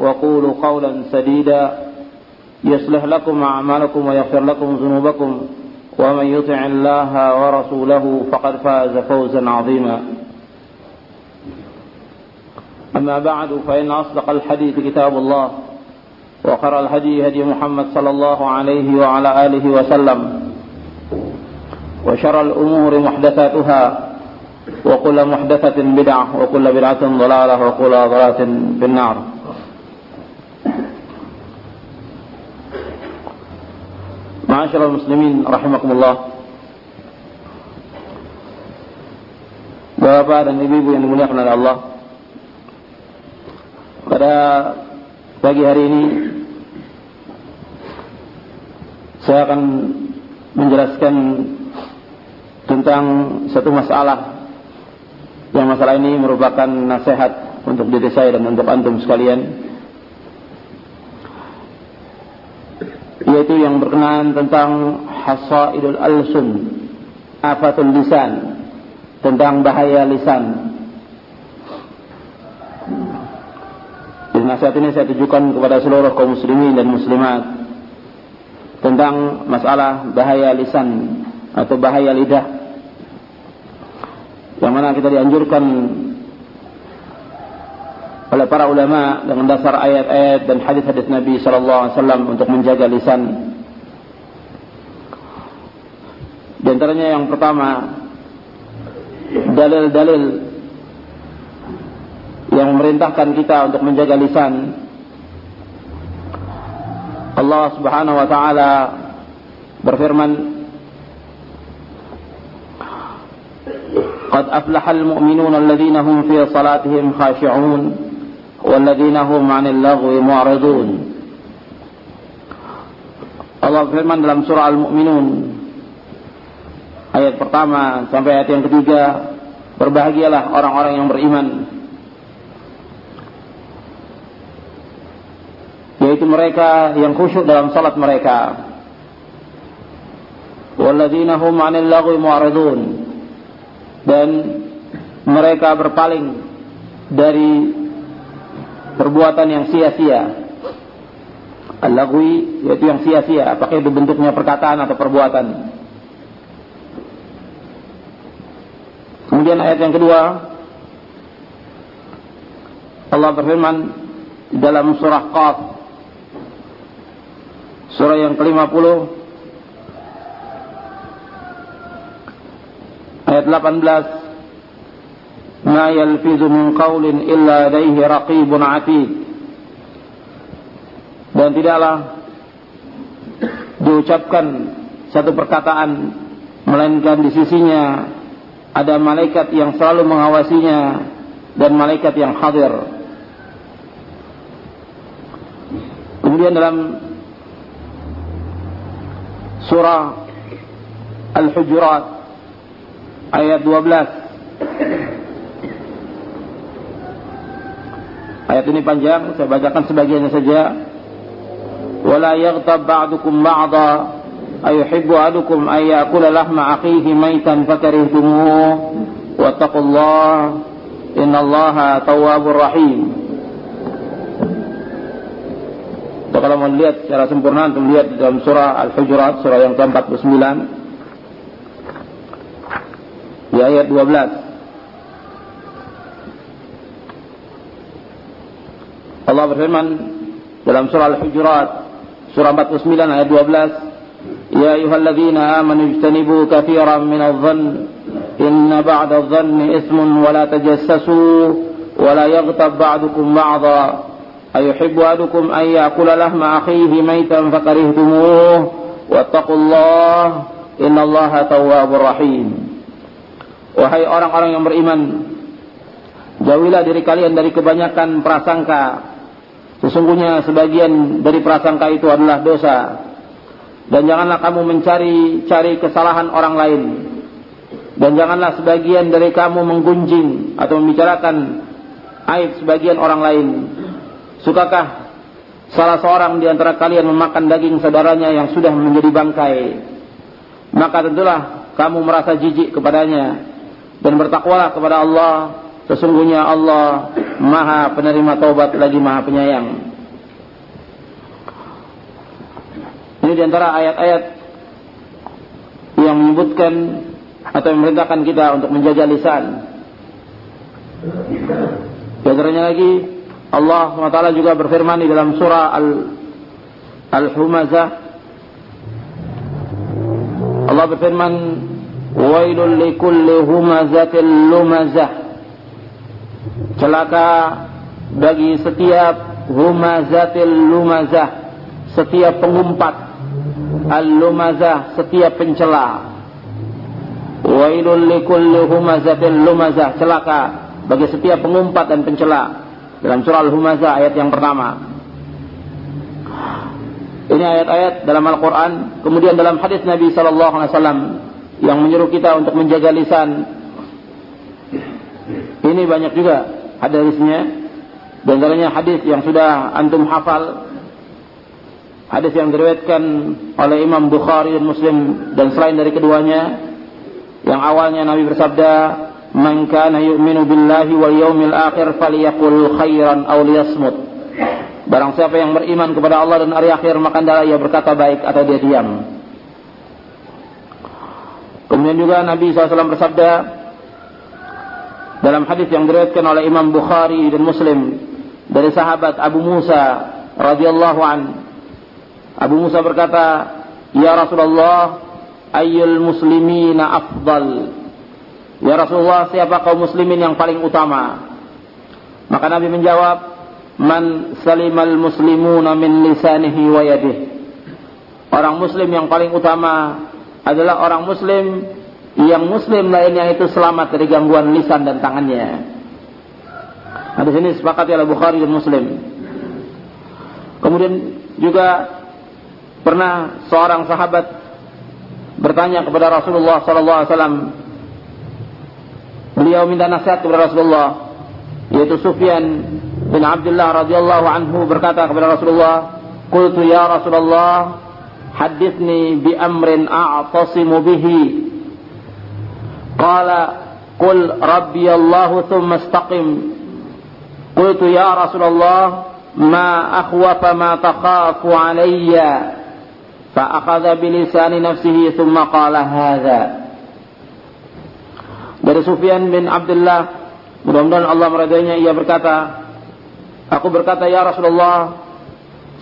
وقولوا قولا سديدا يصلح لكم أعمالكم ويغفر لكم ذنوبكم ومن يطع الله ورسوله فقد فاز فوزا عظيما. أما بعد فإن أصدق الحديث كتاب الله وخر الهدي هدي محمد صلى الله عليه وعلى آله وسلم وشر الأمور محدثاتها وكل محدثة بدعة وكل بدعة ضلالة وكل ضلالة في النار. معاشر المسلمين رحمكم الله Bapak dan ibu-ibu yang dimuliakan oleh Allah Pada pagi hari ini Saya akan menjelaskan tentang satu masalah yang masalah ini merupakan nasihat untuk diri saya dan untuk antum sekalian Yaitu yang berkenaan tentang hasaidul alsun afatul lisan tentang bahaya lisan. Jadi nasihat ini saya tujukan kepada seluruh kaum muslimin dan muslimat tentang masalah bahaya lisan atau bahaya lidah. Yang mana kita dianjurkan oleh para ulama dengan dasar ayat-ayat dan hadis-hadis Nabi sallallahu alaihi wasallam untuk menjaga lisan. Di antaranya yang pertama dalil-dalil yang memerintahkan kita untuk menjaga lisan. Allah Subhanahu wa taala berfirman قد أفلح المؤمنون الذين هم في صلاتهم خاشعون والذين هم عن اللغو معرضون Allah firman dalam surah Al-Mu'minun ayat pertama sampai ayat yang ketiga berbahagialah orang-orang yang beriman yaitu mereka yang khusyuk dalam salat mereka walladzina hum 'anil lagwi mu'ridun dan mereka berpaling dari perbuatan yang sia-sia. Al-lagwi yaitu yang sia-sia, apakah itu bentuknya perkataan atau perbuatan. Kemudian ayat yang kedua. Allah berfirman dalam surah Qaf. Surah yang ke-50 ayat 18 ما يلفظ من قول إلا لديه رقيب عتيد dan tidaklah diucapkan satu perkataan melainkan di sisinya ada malaikat yang selalu mengawasinya dan malaikat yang hadir kemudian dalam surah Al-Hujurat ayat 12 Ayat ini panjang, saya bacakan sebagiannya saja. Wala yaghtab ba'dukum ba'dha ayuhibbu ahadukum ay ya'kula lahma akhihi maitan fakarihtumuh wattaqullaha innallaha tawwabur rahim. So, kalau mau lihat secara sempurna antum lihat di dalam surah Al-Hujurat surah yang ke-49 di ayat 12 Allah berfirman dalam surah Al-Hujurat surah 49 ayat 12 Ya ayyuhalladzina amanu ijtanibu katsiran minadh-dhann inna ba'dadh-dhanni ismun wa la tajassasu wa la yaghtab ba'dukum ba'dha ayuhibbu ahadukum an ya'kula lahma akhihi maytan fakarihtumuh wattaqullaha innallaha tawwabur rahim Wahai orang-orang yang beriman Jauhilah diri kalian dari kebanyakan prasangka. Sesungguhnya sebagian dari prasangka itu adalah dosa. Dan janganlah kamu mencari-cari kesalahan orang lain. Dan janganlah sebagian dari kamu menggunjing atau membicarakan aib sebagian orang lain. Sukakah salah seorang di antara kalian memakan daging saudaranya yang sudah menjadi bangkai? Maka tentulah kamu merasa jijik kepadanya dan bertakwalah kepada Allah Sesungguhnya Allah maha penerima taubat lagi maha penyayang. Ini di antara ayat-ayat yang menyebutkan atau memerintahkan kita untuk menjaga lisan. Di lagi Allah SWT juga berfirman di dalam surah Al Al-Humazah Allah berfirman Wailul likulli humazatil lumazah celaka bagi setiap humazatil lumazah setiap pengumpat. Al-lumazah setiap pencela. Wailul likulli humazatil lumazah celaka bagi setiap pengumpat dan pencela. Dalam surah al-humazah ayat yang pertama. Ini ayat-ayat dalam Al-Quran kemudian dalam hadis Nabi Wasallam yang menyuruh kita untuk menjaga lisan. Ini banyak juga hadisnya di antaranya hadis yang sudah antum hafal hadis yang diriwayatkan oleh Imam Bukhari dan Muslim dan selain dari keduanya yang awalnya Nabi bersabda man kana yu'minu billahi wal yawmil akhir falyaqul khairan aw liyasmut. Barang siapa yang beriman kepada Allah dan hari akhir maka hendaklah ia berkata baik atau dia diam. Kemudian juga Nabi SAW bersabda dalam hadis yang diriwayatkan oleh Imam Bukhari dan Muslim dari sahabat Abu Musa radhiyallahu an. Abu Musa berkata Ya Rasulullah ayyul muslimina afdal? Ya Rasulullah siapa kaum muslimin yang paling utama? Maka Nabi menjawab man salimal muslimuna min lisanihi wa yadihi. Orang muslim yang paling utama adalah orang muslim yang muslim lainnya itu selamat dari gangguan lisan dan tangannya. Di sini sepakat oleh Bukhari dan Muslim. Kemudian juga pernah seorang sahabat bertanya kepada Rasulullah wasallam. Beliau minta nasihat kepada Rasulullah, yaitu Sufyan bin Abdullah radhiyallahu anhu berkata kepada Rasulullah, "Qultu ya Rasulullah, hadithni bi amrin a'tasimu bihi قال قل ربي الله ثم استقم قلت يا رسول الله ما أخوف ما تخاف علي فأخذ بلسان نفسه ثم قال هذا dari Sufyan bin Abdullah mudah-mudahan Allah meridainya ia berkata aku berkata ya Rasulullah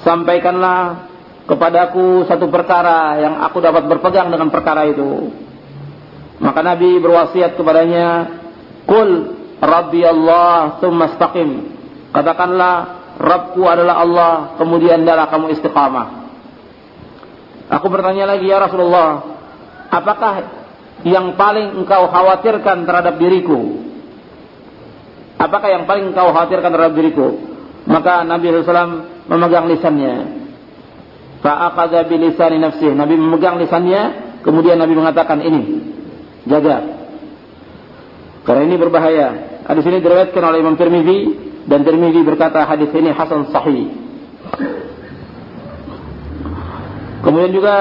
sampaikanlah kepadaku satu perkara yang aku dapat berpegang dengan perkara itu maka Nabi berwasiat kepadanya, "Qul Rabbi Allah tsumma istaqim." Katakanlah, Rabbku adalah Allah, kemudian adalah kamu istiqamah. Aku bertanya lagi, ya Rasulullah, apakah yang paling engkau khawatirkan terhadap diriku? Apakah yang paling engkau khawatirkan terhadap diriku? Maka Nabi SAW memegang lisannya. Fa'aqadha bilisani nafsih. Nabi memegang lisannya, kemudian Nabi mengatakan ini. Jaga. Karena ini berbahaya. Hadis ini diriwayatkan oleh Imam Tirmizi dan Tirmizi berkata hadis ini hasan sahih. Kemudian juga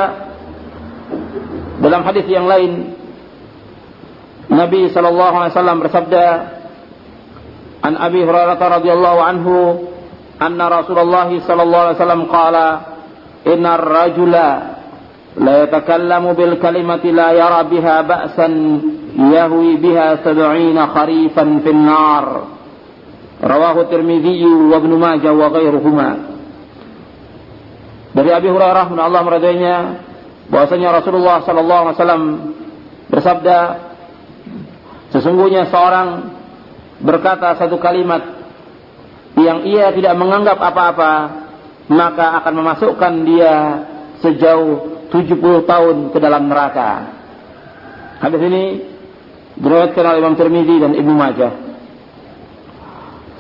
dalam hadis yang lain Nabi sallallahu alaihi wasallam bersabda An Abi Hurairah radhiyallahu anhu anna Rasulullah sallallahu alaihi wasallam qala innar rajula لا يتكلم بالكلمة لا يرى بها بأسا يهوي بها سبعين خريفا في النار Rawahu Tirmidzi wa Ibnu Majah wa ghairuhuma. Dari Abi Hurairah bin Allah meradainya bahwasanya Rasulullah sallallahu alaihi wasallam bersabda sesungguhnya seorang berkata satu kalimat yang ia tidak menganggap apa-apa maka akan memasukkan dia sejauh 70 tahun ke dalam neraka. Hadis ini diriwayatkan oleh Imam Tirmidzi dan Ibnu Majah.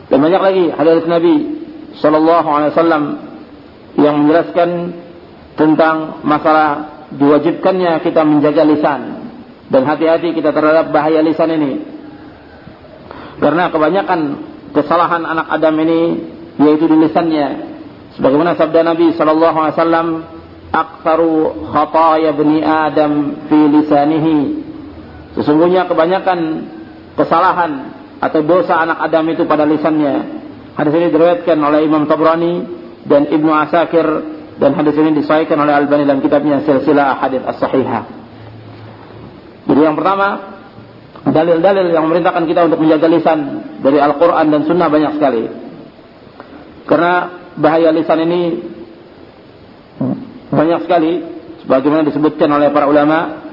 Dan banyak lagi hadis Nabi sallallahu alaihi wasallam yang menjelaskan tentang masalah diwajibkannya kita menjaga lisan dan hati-hati kita terhadap bahaya lisan ini. Karena kebanyakan kesalahan anak Adam ini yaitu di lisannya. Sebagaimana sabda Nabi sallallahu alaihi wasallam, "Aktsaru khataaya bani Adam fi lisanihi." Sesungguhnya kebanyakan kesalahan atau dosa anak Adam itu pada lisannya. Hadis ini diriwayatkan oleh Imam Tabrani dan Ibnu Asakir dan hadis ini disahihkan oleh Albani dalam kitabnya Silsilah Hadis As-Sahihah. Jadi yang pertama, dalil-dalil yang memerintahkan kita untuk menjaga lisan dari Al-Quran dan Sunnah banyak sekali. Karena bahaya lisan ini banyak sekali, sebagaimana disebutkan oleh para ulama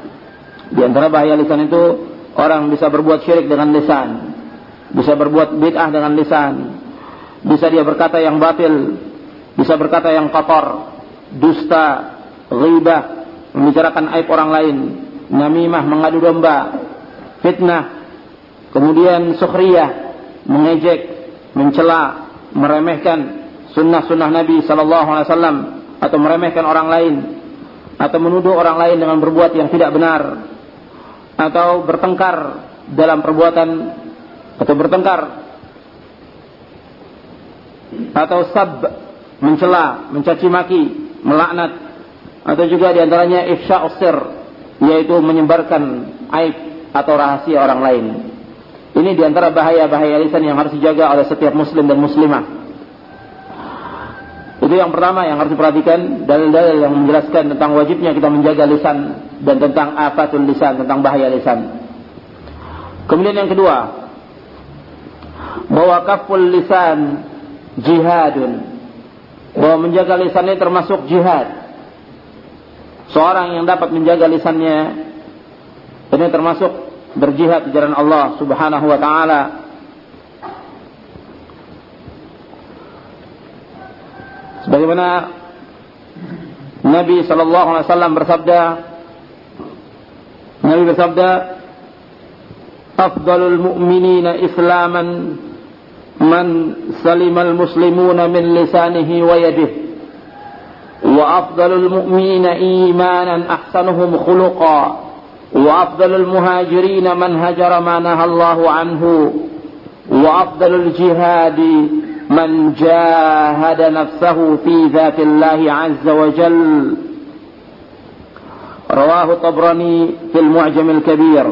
di antara bahaya lisan itu orang bisa berbuat syirik dengan lisan, bisa berbuat bid'ah dengan lisan, bisa dia berkata yang batil, bisa berkata yang kotor, dusta, ghibah, membicarakan aib orang lain, namimah, mengadu domba, fitnah, kemudian sukhriyah, mengejek, mencela, meremehkan sunnah-sunnah Nabi Sallallahu Alaihi Wasallam atau meremehkan orang lain atau menuduh orang lain dengan berbuat yang tidak benar atau bertengkar dalam perbuatan atau bertengkar atau sab mencela, mencaci maki, melaknat atau juga di antaranya ifsha usir yaitu menyebarkan aib atau rahasia orang lain. Ini di antara bahaya-bahaya lisan yang harus dijaga oleh setiap muslim dan muslimah. Itu yang pertama yang harus diperhatikan dalil-dalil yang menjelaskan tentang wajibnya kita menjaga lisan dan tentang afatul lisan, tentang bahaya lisan. Kemudian yang kedua, bahwa kaful lisan jihadun. Bahwa menjaga lisannya termasuk jihad. Seorang yang dapat menjaga lisannya ini termasuk berjihad di jalan Allah Subhanahu wa taala. Sebagaimana Nabi sallallahu alaihi wasallam bersabda Nabi bersabda Afdalul mu'minina islaman man salimal muslimuna min lisanihi wa yadihi وأفضل المؤمنين إيمانا أحسنهم خلقا وأفضل المهاجرين من هجر ما نهى الله عنه وأفضل الجهاد من جاهد نفسه في ذات الله عز وجل رواه الطبراني في المعجم الكبير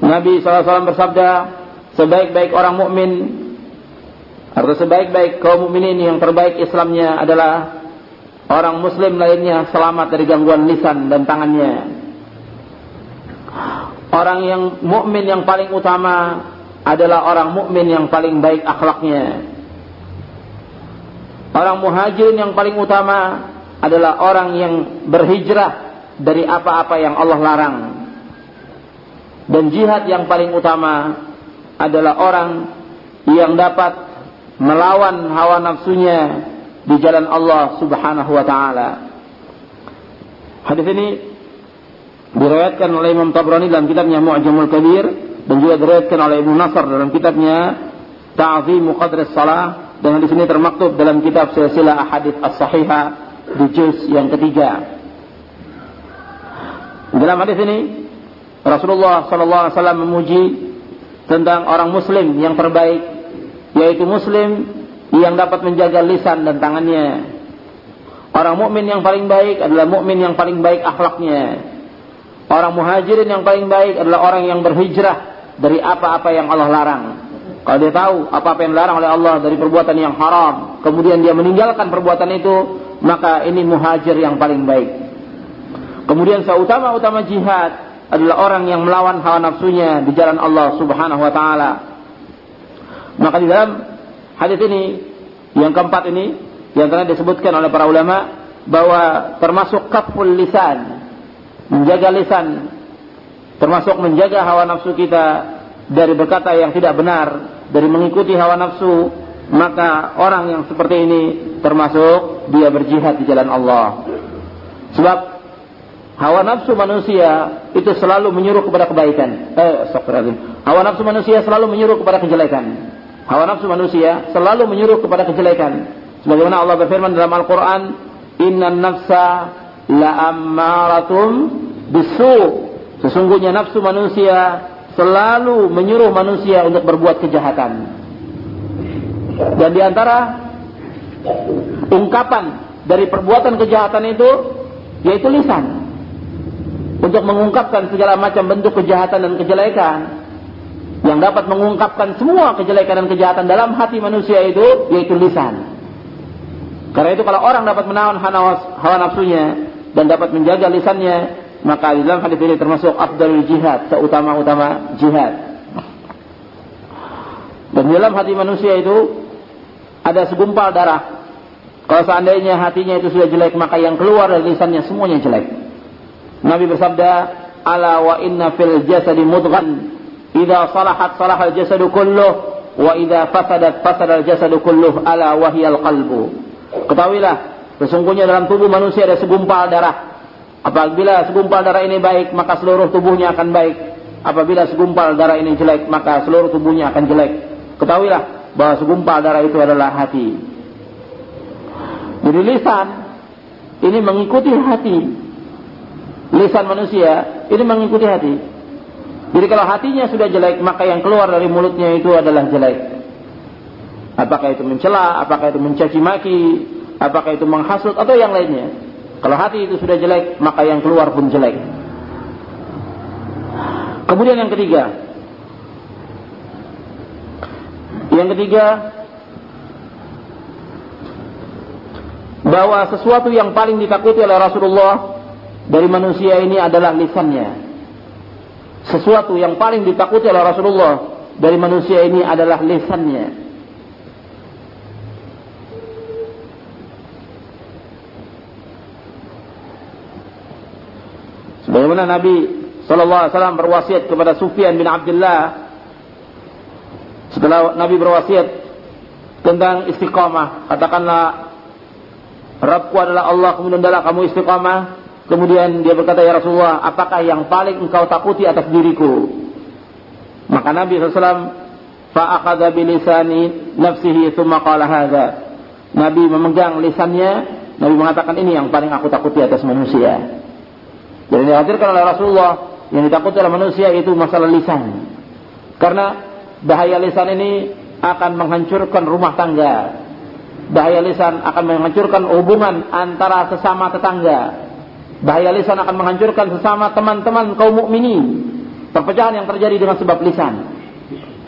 Nabi SAW bersabda, sebaik-baik orang mukmin atau sebaik-baik kaum mukminin yang terbaik Islamnya adalah orang muslim lainnya selamat dari gangguan lisan dan tangannya. Orang yang mukmin yang paling utama adalah orang mukmin yang paling baik akhlaknya. Orang muhajirin yang paling utama adalah orang yang berhijrah dari apa-apa yang Allah larang. Dan jihad yang paling utama adalah orang yang dapat melawan hawa nafsunya di jalan Allah Subhanahu wa taala. Hadis ini diriwayatkan oleh Imam Tabrani dalam kitabnya Mu'jamul Kabir dan juga diriwayatkan oleh Ibnu Nasr dalam kitabnya Ta'zimu Qadr Salah dan di sini termaktub dalam kitab Silsilah Ahadits As-Sahihah di juz yang ketiga. Dalam hadis ini Rasulullah sallallahu alaihi wasallam memuji tentang orang muslim yang terbaik yaitu muslim yang dapat menjaga lisan dan tangannya. Orang mukmin yang paling baik adalah mukmin yang paling baik akhlaknya. Orang muhajirin yang paling baik adalah orang yang berhijrah dari apa-apa yang Allah larang. Kalau dia tahu apa-apa yang dilarang oleh Allah dari perbuatan yang haram, kemudian dia meninggalkan perbuatan itu, maka ini muhajir yang paling baik. Kemudian seutama-utama jihad adalah orang yang melawan hawa nafsunya di jalan Allah Subhanahu wa taala. Maka di dalam hadis ini yang keempat ini yang telah disebutkan oleh para ulama bahwa termasuk kaful lisan menjaga lisan termasuk menjaga hawa nafsu kita dari berkata yang tidak benar dari mengikuti hawa nafsu maka orang yang seperti ini termasuk dia berjihad di jalan Allah sebab hawa nafsu manusia itu selalu menyuruh kepada kebaikan eh astagfirullahaladzim hawa nafsu manusia selalu menyuruh kepada kejelekan Hawa nafsu manusia selalu menyuruh kepada kejelekan. Sebagaimana Allah berfirman dalam Al-Quran, Inna nafsa la ammaratum bisu. Sesungguhnya nafsu manusia selalu menyuruh manusia untuk berbuat kejahatan. Dan di antara ungkapan dari perbuatan kejahatan itu yaitu lisan. Untuk mengungkapkan segala macam bentuk kejahatan dan kejelekan yang dapat mengungkapkan semua kejelekan dan kejahatan dalam hati manusia itu yaitu lisan. Karena itu kalau orang dapat menahan hawa nafsunya dan dapat menjaga lisannya, maka di dalam hadis ini termasuk afdalul jihad, seutama-utama jihad. Dan di dalam hati manusia itu ada segumpal darah. Kalau seandainya hatinya itu sudah jelek, maka yang keluar dari lisannya semuanya jelek. Nabi bersabda, "Ala wa inna fil jasadi mudghan Idza salahat salahal jasadu kulluh wa idza fasadat fasadal jasadu kulluh ala wahyal qalbu. Ketahuilah, sesungguhnya dalam tubuh manusia ada segumpal darah. Apabila segumpal darah ini baik, maka seluruh tubuhnya akan baik. Apabila segumpal darah ini jelek, maka seluruh tubuhnya akan jelek. Ketahuilah bahwa segumpal darah itu adalah hati. Jadi lisan ini mengikuti hati. Lisan manusia ini mengikuti hati. Jadi kalau hatinya sudah jelek, maka yang keluar dari mulutnya itu adalah jelek. Apakah itu mencela, apakah itu mencaci maki, apakah itu menghasut atau yang lainnya. Kalau hati itu sudah jelek, maka yang keluar pun jelek. Kemudian yang ketiga. Yang ketiga, bahwa sesuatu yang paling ditakuti oleh Rasulullah dari manusia ini adalah lisannya sesuatu yang paling ditakuti oleh Rasulullah dari manusia ini adalah lisannya. Sebagaimana Nabi Sallallahu Alaihi berwasiat kepada Sufyan bin Abdullah setelah Nabi berwasiat tentang istiqamah, katakanlah Rabbku adalah Allah, kemudian adalah kamu istiqamah, Kemudian dia berkata, Ya Rasulullah, apakah yang paling engkau takuti atas diriku? Maka Nabi SAW, fa'akadha bilisani nafsihi thumma qala hadha. Nabi memegang lisannya, Nabi mengatakan ini yang paling aku takuti atas manusia. Jadi dikhawatirkan oleh Rasulullah, yang ditakuti oleh manusia itu masalah lisan. Karena bahaya lisan ini akan menghancurkan rumah tangga. Bahaya lisan akan menghancurkan hubungan antara sesama tetangga Bahaya lisan akan menghancurkan sesama teman-teman kaum mukminin. Perpecahan yang terjadi dengan sebab lisan.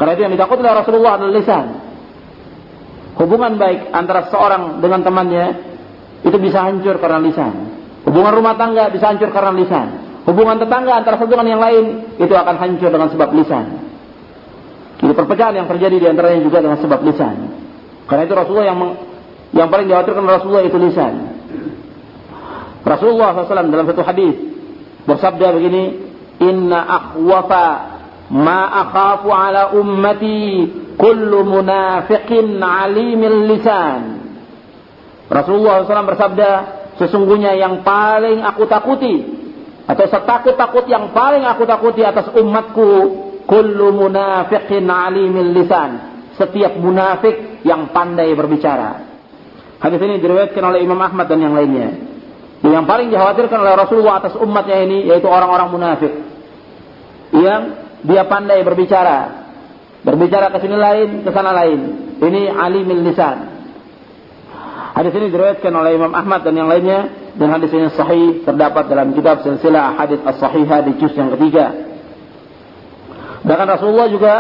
Karena itu yang ditakuti oleh Rasulullah adalah lisan. Hubungan baik antara seorang dengan temannya itu bisa hancur karena lisan. Hubungan rumah tangga bisa hancur karena lisan. Hubungan tetangga antara satu dengan yang lain itu akan hancur dengan sebab lisan. Itu perpecahan yang terjadi di antaranya juga dengan sebab lisan. Karena itu Rasulullah yang yang paling dikhawatirkan Rasulullah itu lisan. Rasulullah SAW dalam satu hadis bersabda begini, Inna akhwafa ma akhafu ala ummati kullu munafiqin alimil lisan. Rasulullah SAW bersabda, sesungguhnya yang paling aku takuti atau setakut-takut yang paling aku takuti atas umatku kullu munafiqin alimil lisan. Setiap munafik yang pandai berbicara. Hadis ini diriwayatkan oleh Imam Ahmad dan yang lainnya. Yang paling dikhawatirkan oleh Rasulullah atas umatnya ini yaitu orang-orang munafik. Yang dia pandai berbicara. Berbicara ke sini lain, ke sana lain. Ini alimil lisan. Hadis ini diriwayatkan oleh Imam Ahmad dan yang lainnya dan hadis ini sahih terdapat dalam kitab silsilah hadis as-sahihah di juz yang ketiga. Bahkan Rasulullah juga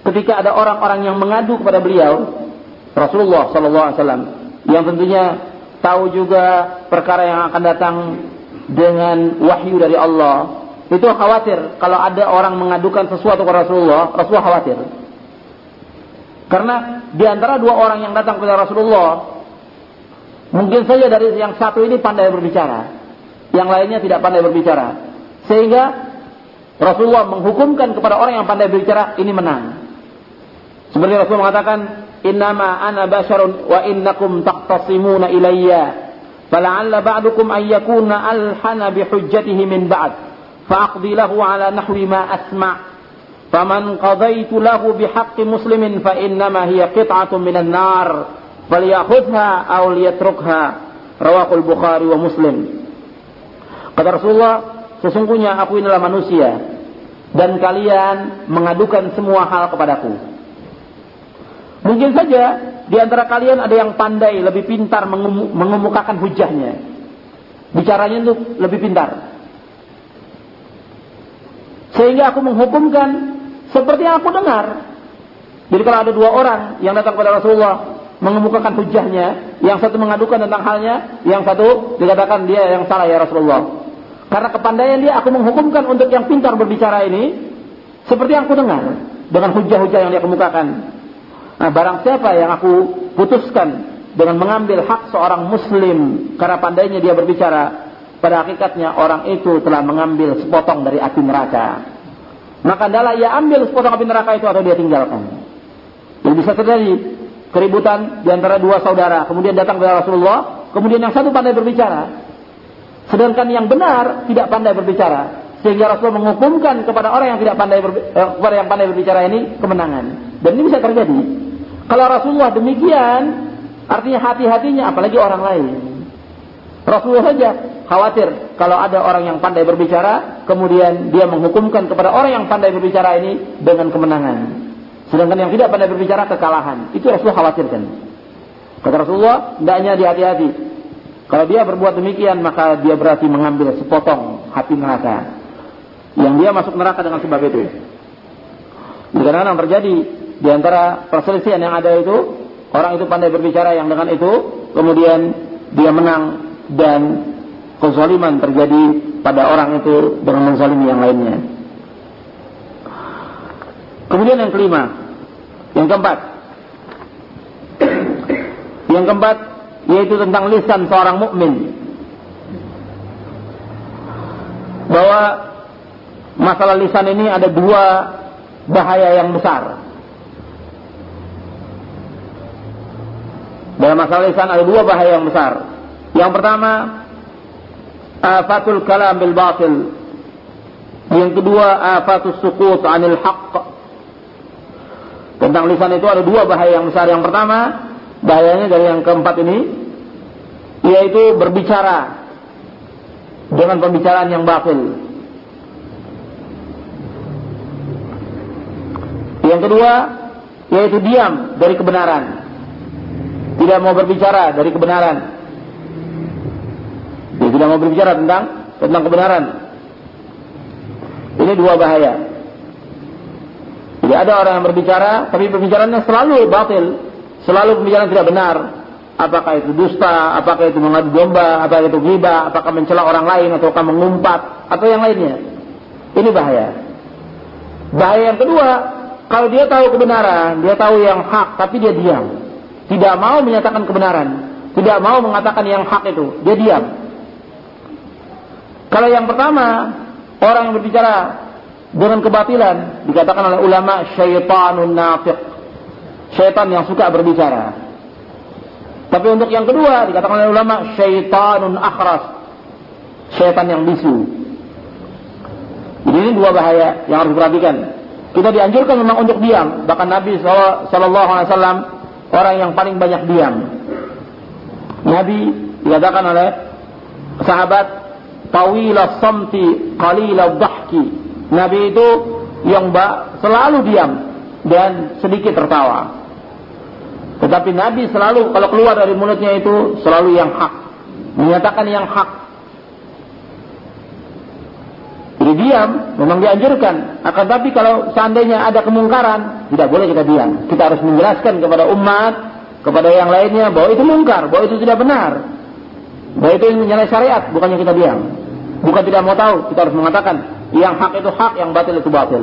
ketika ada orang-orang yang mengadu kepada beliau, Rasulullah sallallahu alaihi wasallam yang tentunya tahu juga perkara yang akan datang dengan wahyu dari Allah. Itu khawatir kalau ada orang mengadukan sesuatu kepada Rasulullah, Rasulullah khawatir. Karena di antara dua orang yang datang kepada Rasulullah, mungkin saja dari yang satu ini pandai berbicara, yang lainnya tidak pandai berbicara. Sehingga Rasulullah menghukumkan kepada orang yang pandai berbicara ini menang. Seperti Rasulullah mengatakan, "Innama ana basharun wa innakum taqtasimuna ilayya." Fala'alla ba'dukum an yakuna alhana bihujjatihi min ba'd. Fa'aqdi lahu ala nahwi ma asma' faman qadaitu lahu bihaqqi muslimin fa innama hiya qit'atun minan nar falyakhudha aw liyatrukha. Rawahul bukhari wa muslim. Kata Rasulullah sesungguhnya aku inilah manusia. Dan kalian mengadukan semua hal kepadaku. Mungkin saja di antara kalian ada yang pandai lebih pintar mengemukakan hujahnya. Bicaranya itu lebih pintar. Sehingga aku menghukumkan seperti yang aku dengar. Jadi kalau ada dua orang yang datang kepada Rasulullah mengemukakan hujahnya, yang satu mengadukan tentang halnya, yang satu dikatakan dia yang salah ya Rasulullah. Karena kepandaian dia, aku menghukumkan untuk yang pintar berbicara ini, seperti yang aku dengar, dengan hujah-hujah yang dia kemukakan. Nah, barang siapa yang aku putuskan dengan mengambil hak seorang muslim karena pandainya dia berbicara, pada hakikatnya orang itu telah mengambil sepotong dari api neraka. Maka adalah ia ambil sepotong api neraka itu atau dia tinggalkan. Jadi bisa terjadi keributan di antara dua saudara. Kemudian datang kepada Rasulullah. Kemudian yang satu pandai berbicara. Sedangkan yang benar tidak pandai berbicara. Sehingga Rasul menghukumkan kepada orang yang tidak pandai eh, yang pandai berbicara ini kemenangan. Dan ini bisa terjadi. Kalau Rasulullah demikian, artinya hati-hatinya apalagi orang lain. Rasulullah saja khawatir kalau ada orang yang pandai berbicara, kemudian dia menghukumkan kepada orang yang pandai berbicara ini dengan kemenangan. Sedangkan yang tidak pandai berbicara kekalahan. Itu Rasulullah khawatirkan. Kata Rasulullah, hendaknya hati-hati. Kalau dia berbuat demikian, maka dia berarti mengambil sepotong hati neraka. Yang dia masuk neraka dengan sebab itu. Karena yang terjadi di antara perselisihan yang ada itu, orang itu pandai berbicara yang dengan itu, kemudian dia menang dan kezaliman terjadi pada orang itu dengan menzalimi yang lainnya. Kemudian yang kelima, yang keempat, yang keempat yaitu tentang lisan seorang mukmin bahwa masalah lisan ini ada dua bahaya yang besar. Dalam masalah lisan ada dua bahaya yang besar. Yang pertama, afatul kalam bil batil. Yang kedua, afatus sukut anil haqq. Tentang lisan itu ada dua bahaya yang besar. Yang pertama, bahayanya dari yang keempat ini, yaitu berbicara dengan pembicaraan yang batil. Yang kedua, yaitu diam dari kebenaran. Tidak mau berbicara dari kebenaran. Dia tidak mau berbicara tentang tentang kebenaran. Ini dua bahaya. Jadi ada orang yang berbicara, tapi pembicaraannya selalu batil, selalu pembicaraan tidak benar. Apakah itu dusta, apakah itu mengadu domba, apakah itu ghibah, apakah mencela orang lain ataukah mengumpat atau yang lainnya. Ini bahaya. Bahaya yang kedua, kalau dia tahu kebenaran, dia tahu yang hak, tapi dia diam. Tidak mau menyatakan kebenaran. Tidak mau mengatakan yang hak itu. Dia diam. Kalau yang pertama, orang yang berbicara dengan kebatilan dikatakan oleh ulama syaitanun nafiq. Syaitan yang suka berbicara. Tapi untuk yang kedua dikatakan oleh ulama syaitanun akhras. Syaitan yang bisu. Ini dua bahaya yang harus diperhatikan. Kita dianjurkan memang untuk diam. Bahkan Nabi SAW orang yang paling banyak diam. Nabi dikatakan oleh sahabat tawila samti qalila dhahki. Nabi itu yang selalu diam dan sedikit tertawa. Tetapi Nabi selalu kalau keluar dari mulutnya itu selalu yang hak, menyatakan yang hak. Jadi diam memang dianjurkan. Akan tapi kalau seandainya ada kemungkaran, tidak boleh kita diam. Kita harus menjelaskan kepada umat, kepada yang lainnya bahwa itu mungkar, bahwa itu tidak benar. Bahwa itu menyalahi syariat, bukannya kita diam. Bukan tidak mau tahu, kita harus mengatakan yang hak itu hak, yang batil itu batil.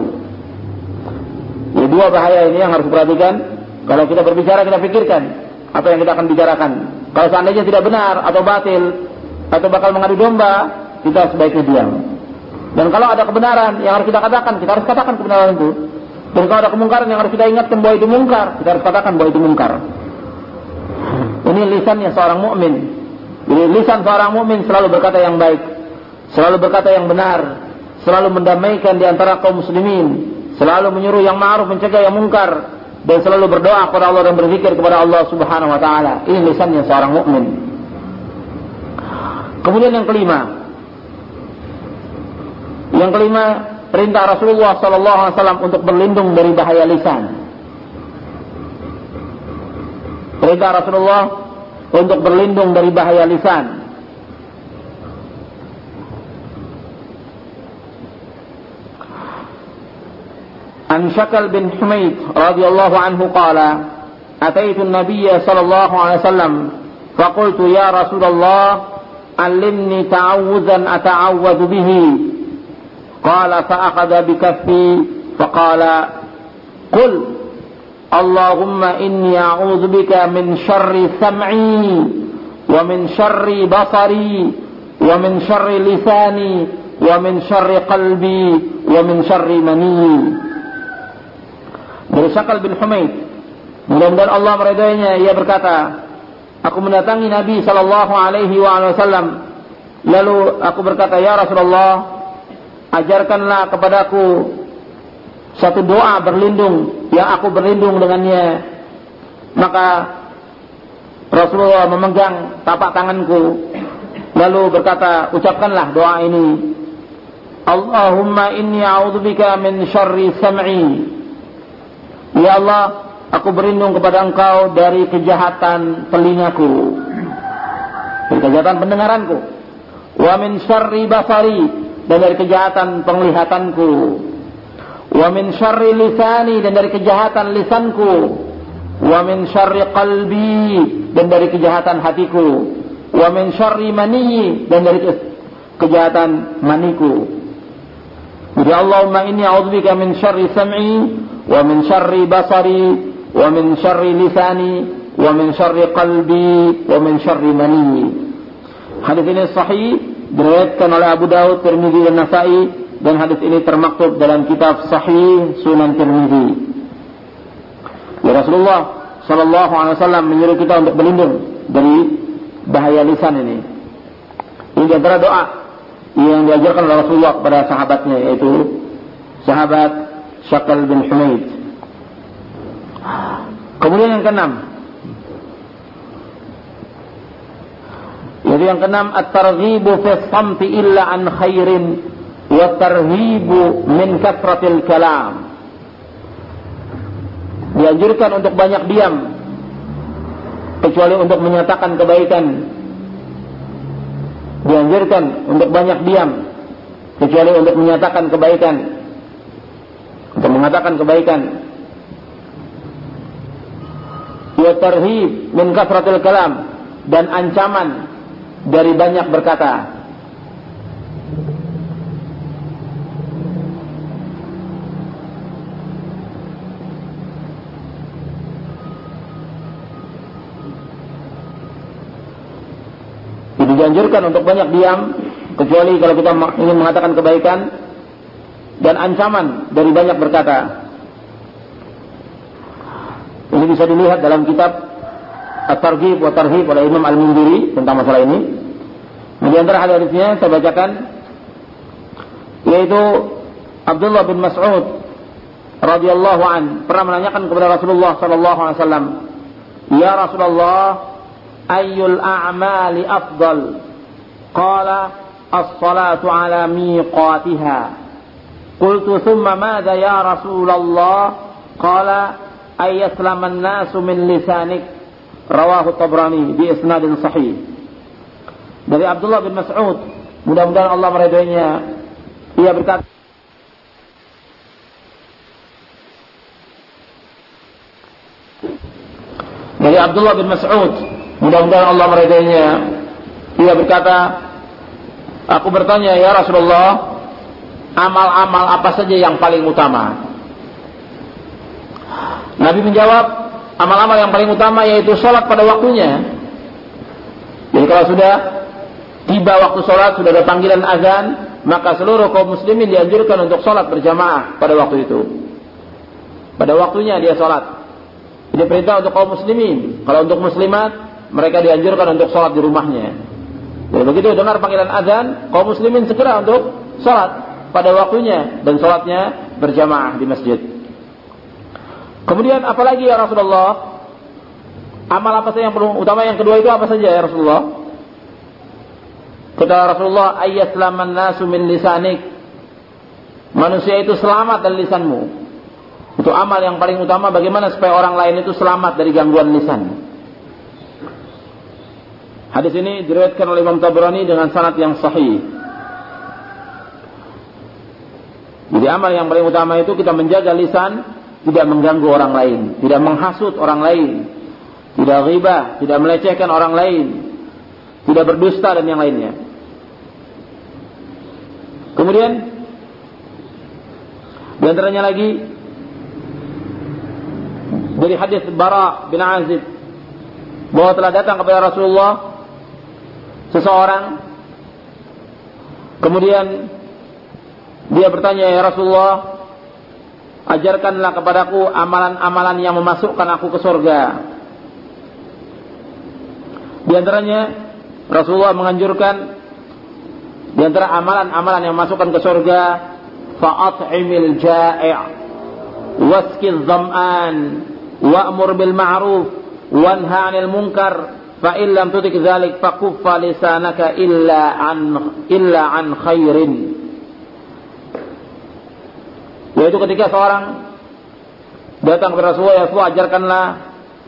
Ini dua bahaya ini yang harus diperhatikan Kalau kita berbicara kita pikirkan apa yang kita akan bicarakan. Kalau seandainya tidak benar atau batil atau bakal mengadu domba, kita sebaiknya diam. Dan kalau ada kebenaran yang harus kita katakan, kita harus katakan kebenaran itu. Dan kalau ada kemungkaran yang harus kita ingatkan bahwa itu mungkar, kita harus katakan bahwa itu mungkar. Ini lisannya seorang mukmin. Jadi lisan seorang mukmin selalu berkata yang baik, selalu berkata yang benar, selalu mendamaikan di antara kaum muslimin, selalu menyuruh yang ma'ruf mencegah yang mungkar, dan selalu berdoa kepada Allah dan berzikir kepada Allah Subhanahu wa taala. Ini lisannya seorang mukmin. Kemudian yang kelima. Yang kelima, perintah Rasulullah sallallahu alaihi wasallam untuk berlindung dari bahaya lisan. Perintah Rasulullah untuk berlindung dari bahaya lisan. عن شكل بن حميد رضي الله عنه قال أتيت النبي صلى الله عليه وسلم فقلت يا رسول الله علمني تعوذا أتعوذ به. قال فأخذ بكفي فقال قل اللهم إني أعوذ بك من شر سمعي ومن شر بصري ومن شر لساني ومن شر قلبي ومن شر مني. Dari Syakal bin Humaid. Mudah-mudahan Allah meridainya. Ia berkata, aku mendatangi Nabi Shallallahu Alaihi Wasallam. Lalu aku berkata, ya Rasulullah, ajarkanlah kepadaku satu doa berlindung yang aku berlindung dengannya. Maka Rasulullah memegang tapak tanganku lalu berkata ucapkanlah doa ini Allahumma inni a'udzubika min syarri sam'i Ya Allah, aku berlindung kepada engkau dari kejahatan telingaku. Dari kejahatan pendengaranku. Wa min syarri basari. Dan dari kejahatan penglihatanku. Wa min syarri lisani. Dan dari kejahatan lisanku. Wa min syarri qalbi. Dan dari kejahatan hatiku. Wa min syarri mani. Dan dari kejahatan maniku. Jadi Allahumma inni a'udzubika min syarri sam'i ومن شر بصري ومن شر لساني ومن شر قلبي ومن شر مني Hadis ini sahih diriwayatkan oleh Abu Daud, Tirmidzi dan Nasai dan hadis ini termaktub dalam kitab Sahih Sunan Tirmidzi. Ya Rasulullah sallallahu alaihi wasallam menyuruh kita untuk berlindung dari bahaya lisan ini. Ini di antara doa yang diajarkan oleh Rasulullah kepada sahabatnya yaitu sahabat Syakal bin Humaid. Kemudian yang keenam. Jadi yang keenam at-targhibu fi samti illa an khairin wa tarhibu min kathratil kalam. Dianjurkan untuk banyak diam kecuali untuk menyatakan kebaikan. Dianjurkan untuk banyak diam kecuali untuk menyatakan kebaikan untuk mengatakan kebaikan. Wa tarhib min kasratil kalam. Dan ancaman dari banyak berkata. Dianjurkan untuk banyak diam. Kecuali kalau kita ingin mengatakan kebaikan dan ancaman dari banyak berkata. Ini bisa dilihat dalam kitab At-Targhib wa Tarhib oleh Imam Al-Mundiri tentang masalah ini. Di antara hadisnya saya bacakan yaitu Abdullah bin Mas'ud radhiyallahu an pernah menanyakan kepada Rasulullah sallallahu alaihi wasallam, "Ya Rasulullah, ayyul a'mali afdal?" Qala, "As-salatu ala miqatiha." Qultu thumma madha ya Rasulullah? Qala ay yaslama an-nasu min lisanik. Rawahu Tabrani bi isnadin sahih. Dari Abdullah bin Mas'ud, mudah-mudahan Allah meridainya. Ia berkata Dari Abdullah bin Mas'ud, mudah-mudahan Allah meridainya. Ia berkata, Aku bertanya, ya Rasulullah, amal-amal apa saja yang paling utama? Nabi menjawab, amal-amal yang paling utama yaitu sholat pada waktunya. Jadi kalau sudah tiba waktu sholat, sudah ada panggilan azan, maka seluruh kaum muslimin dianjurkan untuk sholat berjamaah pada waktu itu. Pada waktunya dia sholat. Ini perintah untuk kaum muslimin. Kalau untuk muslimat, mereka dianjurkan untuk sholat di rumahnya. Jadi begitu dengar panggilan azan, kaum muslimin segera untuk sholat pada waktunya dan sholatnya berjamaah di masjid. Kemudian apalagi ya Rasulullah? Amal apa saja yang perlu utama yang kedua itu apa saja ya Rasulullah? Kata Rasulullah, ayyaslaman nasu min lisanik. Manusia itu selamat dari lisanmu. Itu amal yang paling utama bagaimana supaya orang lain itu selamat dari gangguan lisan. Hadis ini diriwayatkan oleh Imam Tabrani dengan sanad yang sahih. Jadi amal yang paling utama itu kita menjaga lisan tidak mengganggu orang lain, tidak menghasut orang lain, tidak riba, tidak melecehkan orang lain, tidak berdusta dan yang lainnya. Kemudian di antaranya lagi dari hadis Bara bin Azib bahwa telah datang kepada Rasulullah seseorang kemudian dia bertanya ya Rasulullah ajarkanlah kepadaku amalan-amalan yang memasukkan aku ke surga. Di antaranya Rasulullah menganjurkan di antara amalan-amalan yang memasukkan ke surga fa'at'imil ja'i' waskil zam'an wa'mur bil ma'ruf wanha 'anil munkar fa in lam tutik dzalik fakuffa lisanaka illa an illa an khairin yaitu ketika seorang datang kepada Rasulullah ya Rasulullah ajarkanlah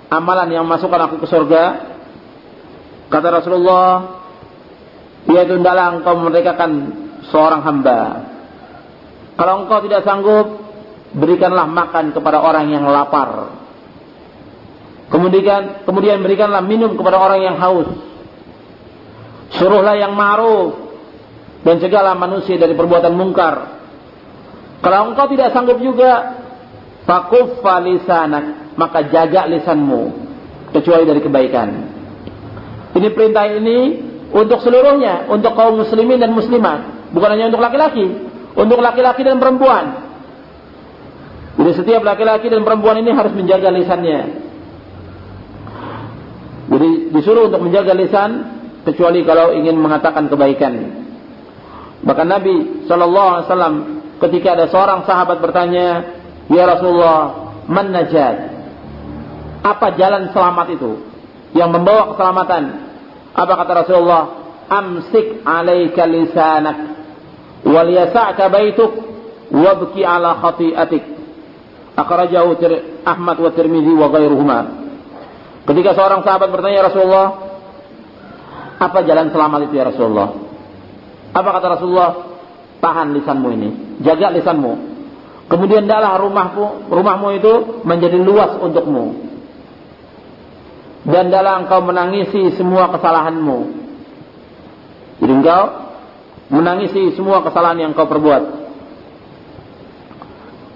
amalan yang masukkan aku ke surga kata Rasulullah yaitu hendaklah engkau memerdekakan seorang hamba kalau engkau tidak sanggup berikanlah makan kepada orang yang lapar Kemudian kemudian berikanlah minum kepada orang yang haus. Suruhlah yang ma'ruf dan cegahlah manusia dari perbuatan mungkar. Kalau engkau tidak sanggup juga, fakuffa lisanak, maka jaga lisanmu kecuali dari kebaikan. Ini perintah ini untuk seluruhnya, untuk kaum muslimin dan muslimat, bukan hanya untuk laki-laki, untuk laki-laki dan perempuan. Jadi setiap laki-laki dan perempuan ini harus menjaga lisannya. Jadi disuruh untuk menjaga lisan kecuali kalau ingin mengatakan kebaikan. Bahkan Nabi Shallallahu Alaihi Wasallam ketika ada seorang sahabat bertanya, Ya Rasulullah, man najat? Apa jalan selamat itu? Yang membawa keselamatan? Apa kata Rasulullah? Amsik alaika lisanak wal yasa'ka baituk wabki ala khati'atik. Akhrajahu Ahmad wa Tirmizi wa ghairuhuma. Ketika seorang sahabat bertanya Rasulullah, apa jalan selamat itu ya Rasulullah? Apa kata Rasulullah? Tahan lisanmu ini, jaga lisanmu. Kemudian dalah rumahmu, rumahmu itu menjadi luas untukmu. Dan dalam engkau menangisi semua kesalahanmu. Jadi engkau menangisi semua kesalahan yang kau perbuat.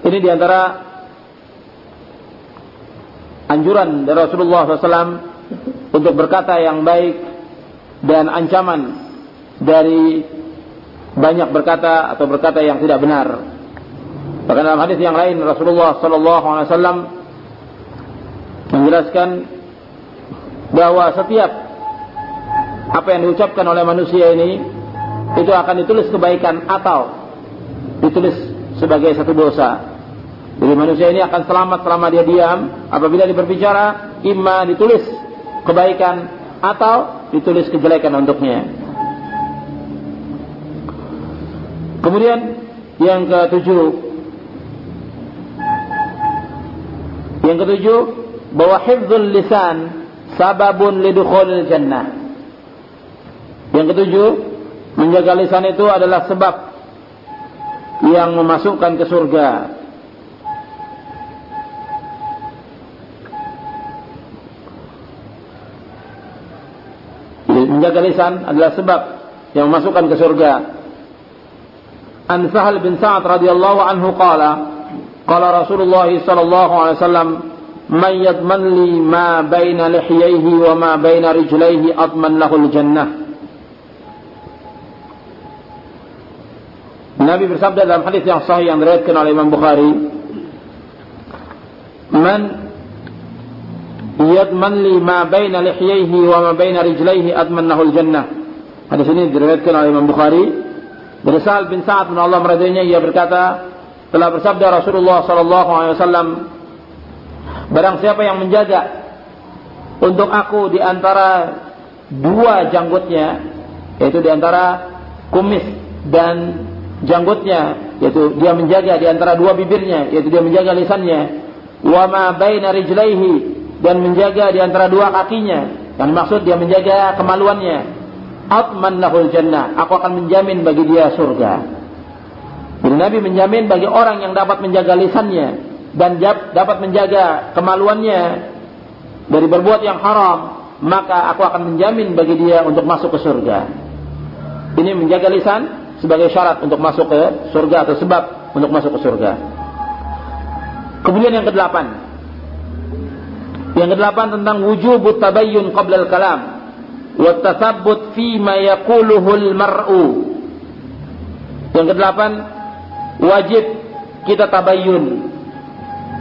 Ini di antara anjuran dari Rasulullah SAW untuk berkata yang baik dan ancaman dari banyak berkata atau berkata yang tidak benar. Bahkan dalam hadis yang lain Rasulullah SAW menjelaskan bahwa setiap apa yang diucapkan oleh manusia ini itu akan ditulis kebaikan atau ditulis sebagai satu dosa. Jadi manusia ini akan selamat selama dia diam. Apabila dia berbicara, imma ditulis kebaikan atau ditulis kejelekan untuknya. Kemudian yang ketujuh, yang ketujuh bahwa hifdzul lisan sababun lidukhulil jannah. Yang ketujuh, menjaga lisan itu adalah sebab yang memasukkan ke surga. menjaga lisan adalah sebab yang memasukkan ke surga. An Sahal bin Sa'ad radhiyallahu anhu qala qala Rasulullah sallallahu alaihi wasallam man yadman li ma baina lihyaihi wa ma baina rijlaihi adman lahul jannah Nabi bersabda dalam hadis yang sahih yang diriwayatkan oleh Imam Bukhari Man yadman li ma baina lihyaihi wa ma baina rijlaihi adman lahul jannah Hadis ini diriwayatkan oleh Imam Bukhari dari Sa'al bin Sa'ad bin Allah meradainya ia berkata telah bersabda Rasulullah sallallahu alaihi wasallam Barang siapa yang menjaga untuk aku di antara dua janggutnya, yaitu di antara kumis dan janggutnya, yaitu dia menjaga di antara dua bibirnya, yaitu dia menjaga lisannya, wa ma baina dan menjaga di antara dua kakinya. Dan maksud dia menjaga kemaluannya. Atman lahul jannah. Aku akan menjamin bagi dia surga. Jadi Nabi menjamin bagi orang yang dapat menjaga lisannya, dan dapat menjaga kemaluannya dari berbuat yang haram, maka aku akan menjamin bagi dia untuk masuk ke surga. Ini menjaga lisan sebagai syarat untuk masuk ke surga atau sebab untuk masuk ke surga. Kemudian yang kedelapan. Yang kedelapan tentang wujubut tabayyun qabla al-kalam wa tathabbut fi ma yaquluhu al-mar'u. Yang kedelapan wajib kita tabayyun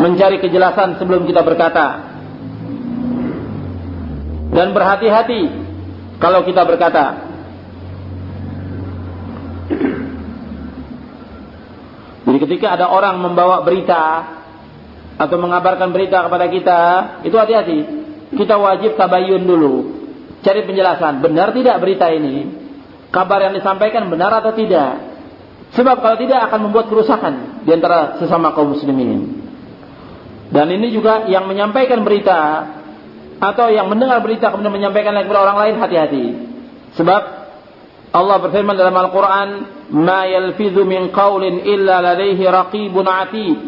mencari kejelasan sebelum kita berkata. Dan berhati-hati kalau kita berkata. Jadi ketika ada orang membawa berita atau mengabarkan berita kepada kita, itu hati-hati. Kita wajib tabayun dulu. Cari penjelasan, benar tidak berita ini? Kabar yang disampaikan benar atau tidak? Sebab kalau tidak akan membuat kerusakan di antara sesama kaum muslimin. Dan ini juga yang menyampaikan berita atau yang mendengar berita kemudian menyampaikan kepada orang lain hati-hati. Sebab Allah berfirman dalam Al-Qur'an, "Ma yalfidhu min qaulin illa ladaihi raqibun 'atid."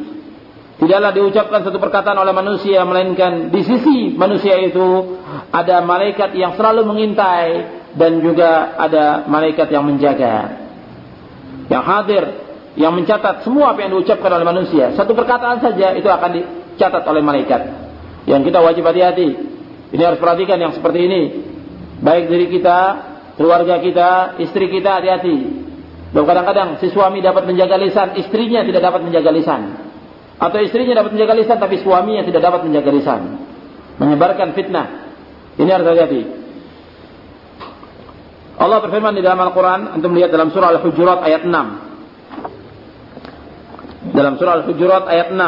Tidaklah diucapkan satu perkataan oleh manusia melainkan di sisi manusia itu ada malaikat yang selalu mengintai dan juga ada malaikat yang menjaga. Yang hadir, yang mencatat semua apa yang diucapkan oleh manusia. Satu perkataan saja itu akan di, dicatat oleh malaikat. Yang kita wajib hati-hati. Ini harus perhatikan yang seperti ini. Baik diri kita, keluarga kita, istri kita hati-hati. Dan kadang-kadang si suami dapat menjaga lisan, istrinya tidak dapat menjaga lisan. Atau istrinya dapat menjaga lisan, tapi suaminya tidak dapat menjaga lisan. Menyebarkan fitnah. Ini harus hati-hati. Allah berfirman di dalam Al-Quran, untuk melihat dalam surah Al-Hujurat ayat 6. Dalam surah Al-Hujurat ayat 6.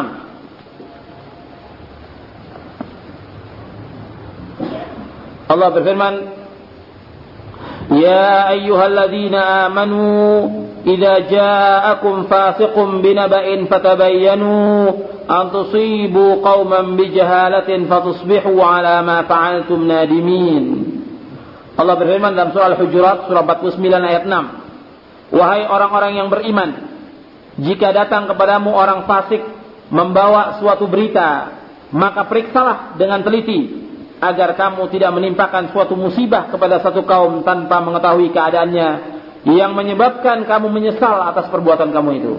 Allah berfirman Ya ayyuhalladzina amanu idza ja'akum fasiqun binaba'in fatabayyanu an tusibu qauman bijahalatin fatusbihu ala ma fa'altum nadimin. Allah berfirman dalam surah Al-Hujurat surah 49 ayat 6 Wahai orang-orang yang beriman jika datang kepadamu orang fasik membawa suatu berita maka periksalah dengan teliti agar kamu tidak menimpakan suatu musibah kepada satu kaum tanpa mengetahui keadaannya yang menyebabkan kamu menyesal atas perbuatan kamu itu.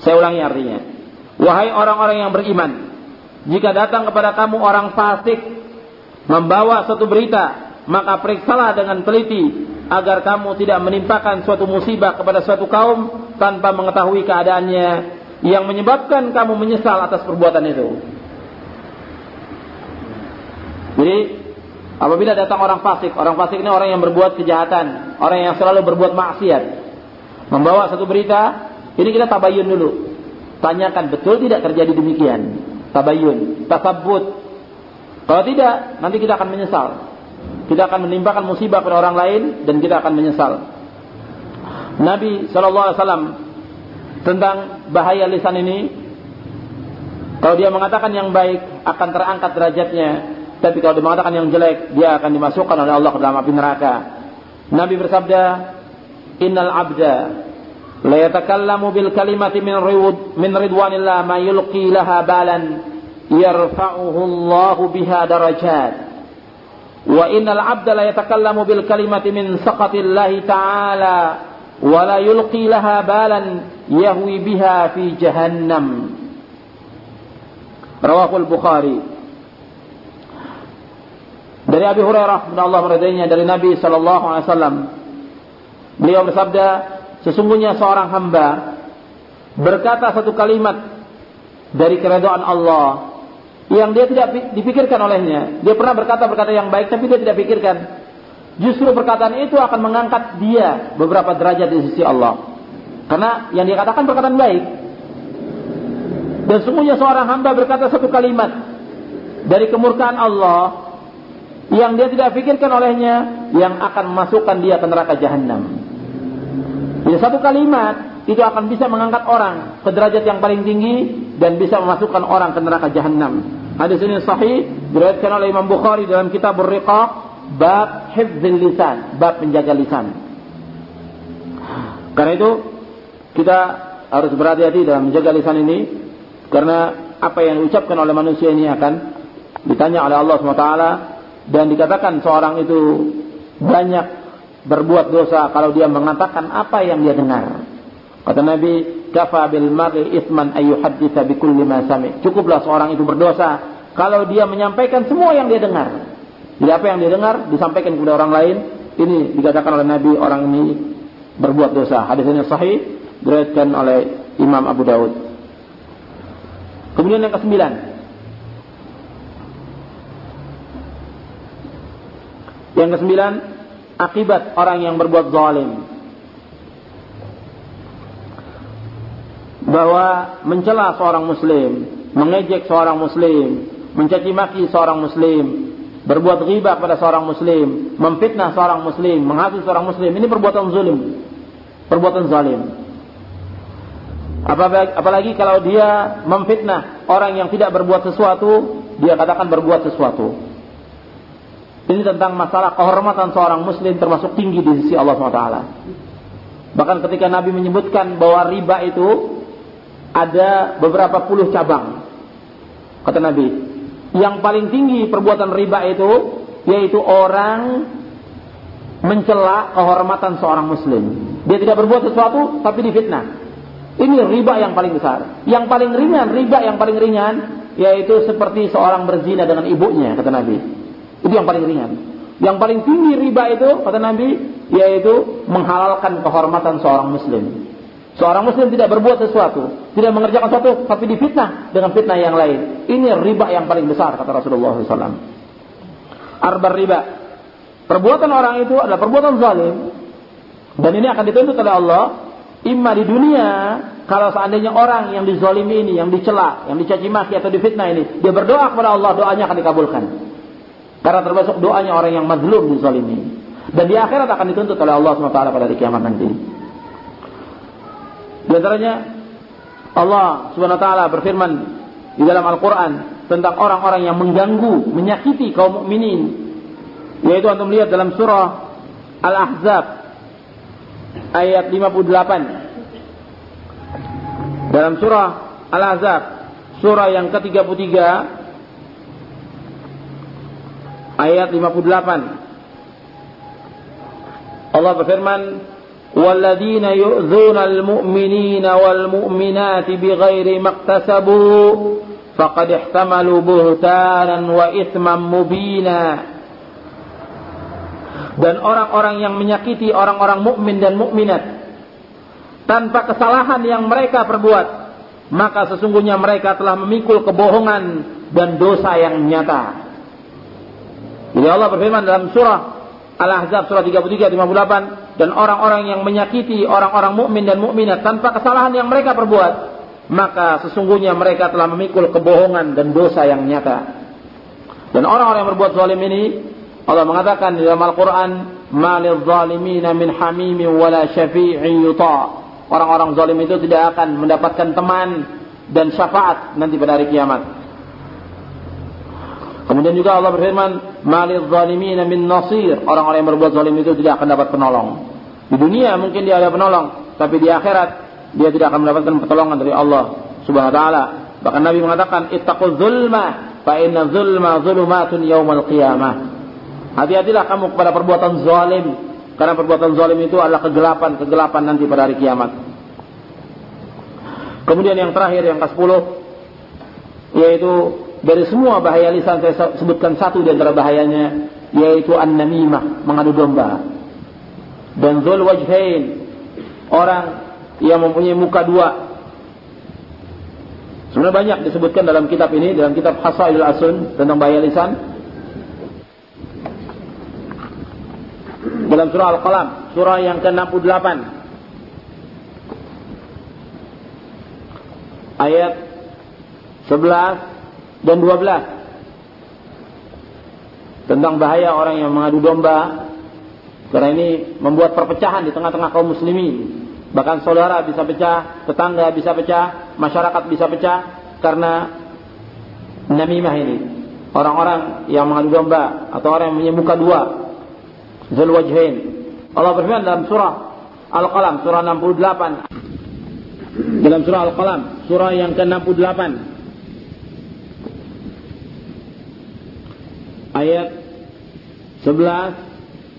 Saya ulangi artinya. Wahai orang-orang yang beriman, jika datang kepada kamu orang fasik membawa suatu berita, maka periksalah dengan teliti agar kamu tidak menimpakan suatu musibah kepada suatu kaum tanpa mengetahui keadaannya yang menyebabkan kamu menyesal atas perbuatan itu. Jadi apabila datang orang fasik, orang fasik ini orang yang berbuat kejahatan, orang yang selalu berbuat maksiat, membawa satu berita, ini kita tabayun dulu. Tanyakan betul tidak terjadi demikian. Tabayun, tasabut. Kalau tidak, nanti kita akan menyesal. Kita akan menimpakan musibah pada orang lain dan kita akan menyesal. Nabi Wasallam tentang bahaya lisan ini, kalau dia mengatakan yang baik akan terangkat derajatnya tapi kalau dia mengatakan yang jelek, dia akan dimasukkan oleh Allah ke dalam api neraka. Nabi bersabda, "Innal 'abda la yatakallamu bil kalimati min rid min ridwanillah ma yulqi laha balan yarfa'uhu Allah biha darajat." Wa innal 'abda la yatakallamu bil kalimati min saqatillahi ta'ala wa la yulqi laha balan yahwi biha fi jahannam. Rawahul Bukhari. Dari Abi Hurairah bin Allah meridainya dari Nabi sallallahu alaihi wasallam. Beliau bersabda, sesungguhnya seorang hamba berkata satu kalimat dari keridhaan Allah yang dia tidak dipikirkan olehnya. Dia pernah berkata-berkata yang baik tapi dia tidak pikirkan. Justru perkataan itu akan mengangkat dia beberapa derajat di sisi Allah. Karena yang dia katakan perkataan baik. Dan sungguhnya seorang hamba berkata satu kalimat dari kemurkaan Allah yang dia tidak pikirkan olehnya yang akan memasukkan dia ke neraka jahanam. Jadi satu kalimat itu akan bisa mengangkat orang ke derajat yang paling tinggi dan bisa memasukkan orang ke neraka jahanam. Hadis ini sahih diriwayatkan oleh Imam Bukhari dalam kitab Ar-Riqaq bab hifdzil lisan, bab menjaga lisan. Karena itu kita harus berhati-hati dalam menjaga lisan ini karena apa yang diucapkan oleh manusia ini akan ditanya oleh Allah SWT dan dikatakan seorang itu banyak berbuat dosa kalau dia mengatakan apa yang dia dengar. Kata Nabi, "Kafa bil mar'i sami." Cukuplah seorang itu berdosa kalau dia menyampaikan semua yang dia dengar. Jadi apa yang dia dengar disampaikan kepada orang lain, ini dikatakan oleh Nabi orang ini berbuat dosa. Hadis ini sahih diriwayatkan oleh Imam Abu Daud. Kemudian yang kesembilan. Yang kesembilan, akibat orang yang berbuat zalim. Bahwa mencela seorang muslim, mengejek seorang muslim, mencaci maki seorang muslim, berbuat ghibah pada seorang muslim, memfitnah seorang muslim, menghasut seorang muslim, ini perbuatan zalim. Perbuatan zalim. Apalagi kalau dia memfitnah orang yang tidak berbuat sesuatu, dia katakan berbuat sesuatu. Ini tentang masalah kehormatan seorang muslim termasuk tinggi di sisi Allah SWT. Bahkan ketika Nabi menyebutkan bahwa riba itu ada beberapa puluh cabang. Kata Nabi, yang paling tinggi perbuatan riba itu yaitu orang mencela kehormatan seorang muslim. Dia tidak berbuat sesuatu tapi difitnah. Ini riba yang paling besar. Yang paling ringan, riba yang paling ringan, yaitu seperti seorang berzina dengan ibunya, kata Nabi. Itu yang paling ringan. Yang paling tinggi riba itu, kata Nabi, yaitu menghalalkan kehormatan seorang muslim. Seorang muslim tidak berbuat sesuatu, tidak mengerjakan sesuatu, tapi difitnah dengan fitnah yang lain. Ini riba yang paling besar, kata Rasulullah SAW. Arbar riba. Perbuatan orang itu adalah perbuatan zalim. Dan ini akan dituntut oleh Allah Imma di dunia, kalau seandainya orang yang dizolimi ini, yang dicela, yang dicaci maki atau difitnah ini, dia berdoa kepada Allah, doanya akan dikabulkan. Karena termasuk doanya orang yang mazlum dizolimi. Dan di akhirat akan dituntut oleh Allah SWT pada hari kiamat nanti. Di antaranya, Allah SWT berfirman di dalam Al-Quran tentang orang-orang yang mengganggu, menyakiti kaum mukminin. Yaitu antum lihat dalam surah Al-Ahzab ayat 58 dalam surah Al-Ahzab surah yang ke-33 ayat 58 Allah berfirman والذين يؤذون المؤمنين والمؤمنات بغير ما اكتسبوا فقد احتملوا بهتانا وإثما مبينا dan orang-orang yang menyakiti orang-orang mukmin dan mukminat tanpa kesalahan yang mereka perbuat maka sesungguhnya mereka telah memikul kebohongan dan dosa yang nyata. jadi Allah berfirman dalam surah Al-Ahzab surah 33 58 dan orang-orang yang menyakiti orang-orang mukmin dan mukminat tanpa kesalahan yang mereka perbuat maka sesungguhnya mereka telah memikul kebohongan dan dosa yang nyata. Dan orang-orang yang berbuat zalim ini Allah mengatakan di dalam Al-Quran, Malil zalimina min hamimin wala syafi'in yuta. Orang-orang zalim itu tidak akan mendapatkan teman dan syafaat nanti pada hari kiamat. Kemudian juga Allah berfirman, Malil zalimina min nasir. Orang-orang yang berbuat zalim itu tidak akan dapat penolong. Di dunia mungkin dia ada penolong, tapi di akhirat dia tidak akan mendapatkan pertolongan dari Allah Subhanahu wa taala. Bahkan Nabi mengatakan, "Ittaqul zulma, fa inna zulma zulumatun yaumal qiyamah." Hati-hatilah kamu kepada perbuatan zalim karena perbuatan zalim itu adalah kegelapan-kegelapan nanti pada hari kiamat. Kemudian yang terakhir yang ke-10 yaitu dari semua bahaya lisan saya sebutkan satu di antara bahayanya yaitu an-namimah, mengadu domba. Dan zul wajhain, orang yang mempunyai muka dua. Sebenarnya banyak disebutkan dalam kitab ini, dalam kitab Hasailul Asun tentang bahaya lisan. Dalam surah Al-Qalam, surah yang ke-68. Ayat 11 dan 12 tentang bahaya orang yang mengadu domba. Karena ini membuat perpecahan di tengah-tengah kaum muslimin. Bahkan saudara bisa pecah tetangga bisa pecah masyarakat bisa pecah. Karena namimah ini. Orang-orang yang mengadu domba atau orang yang punya muka dua. Zul wajhain Allah berfirman dalam surah Al-Qalam surah 68 dalam surah Al-Qalam surah yang ke-68 ayat 11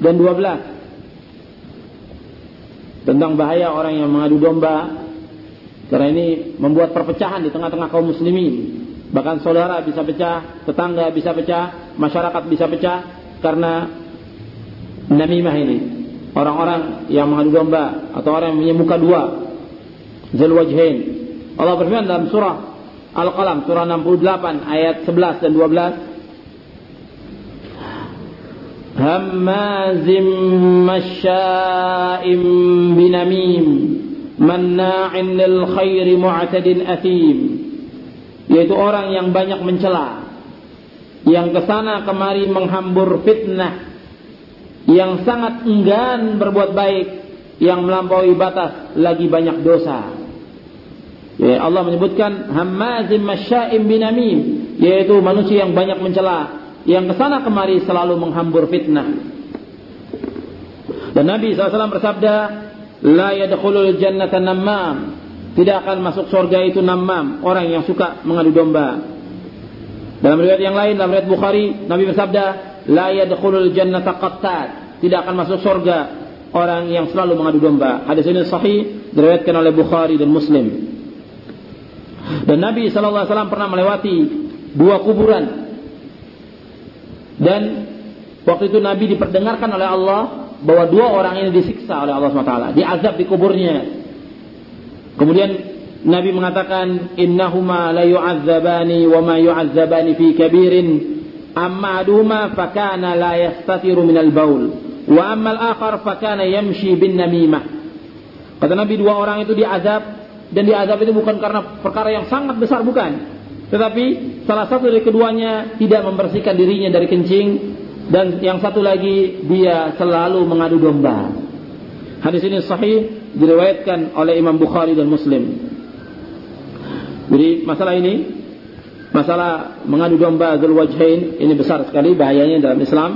dan 12 tentang bahaya orang yang mengadu domba. Karena ini membuat perpecahan di tengah-tengah kaum muslimin. Bahkan saudara bisa pecah tetangga bisa pecah masyarakat bisa pecah. Karena namimah ini. Orang-orang yang mengadu domba atau orang yang punya muka dua. Zal wajhain. Allah berfirman dalam surah Al-Qalam surah 68 ayat 11 dan 12 هماز مشاء بنميم مناع للخير معتد أثيم yaitu orang yang banyak mencela yang kesana kemari menghambur fitnah yang sangat enggan berbuat baik yang melampaui batas lagi banyak dosa ya, Allah menyebutkan hammazim masya'im binamim yaitu manusia yang banyak mencela yang ke sana kemari selalu menghambur fitnah. Dan Nabi SAW bersabda, La yadkhulul jannata nammam. Tidak akan masuk surga itu nammam. Orang yang suka mengadu domba. Dalam riwayat yang lain, dalam riwayat Bukhari, Nabi bersabda, La yadkhulul jannata qattat. Tidak akan masuk surga orang yang selalu mengadu domba. Hadis ini sahih, diriwayatkan oleh Bukhari dan Muslim. Dan Nabi SAW pernah melewati dua kuburan dan waktu itu Nabi diperdengarkan oleh Allah bahwa dua orang ini disiksa oleh Allah SWT, diazab di kuburnya. Kemudian Nabi mengatakan, Innahuma la yu'azzabani wa ma yu'azzabani fi kabirin, amma aduhuma fakana la yastatiru minal baul, wa amma al-akhar fakana yamshi bin namimah. Kata Nabi dua orang itu diazab, dan diazab itu bukan karena perkara yang sangat besar, bukan. Tetapi salah satu dari keduanya tidak membersihkan dirinya dari kencing dan yang satu lagi dia selalu mengadu domba. Hadis ini sahih diriwayatkan oleh Imam Bukhari dan Muslim. Jadi masalah ini masalah mengadu domba dzul wajhain ini besar sekali bahayanya dalam Islam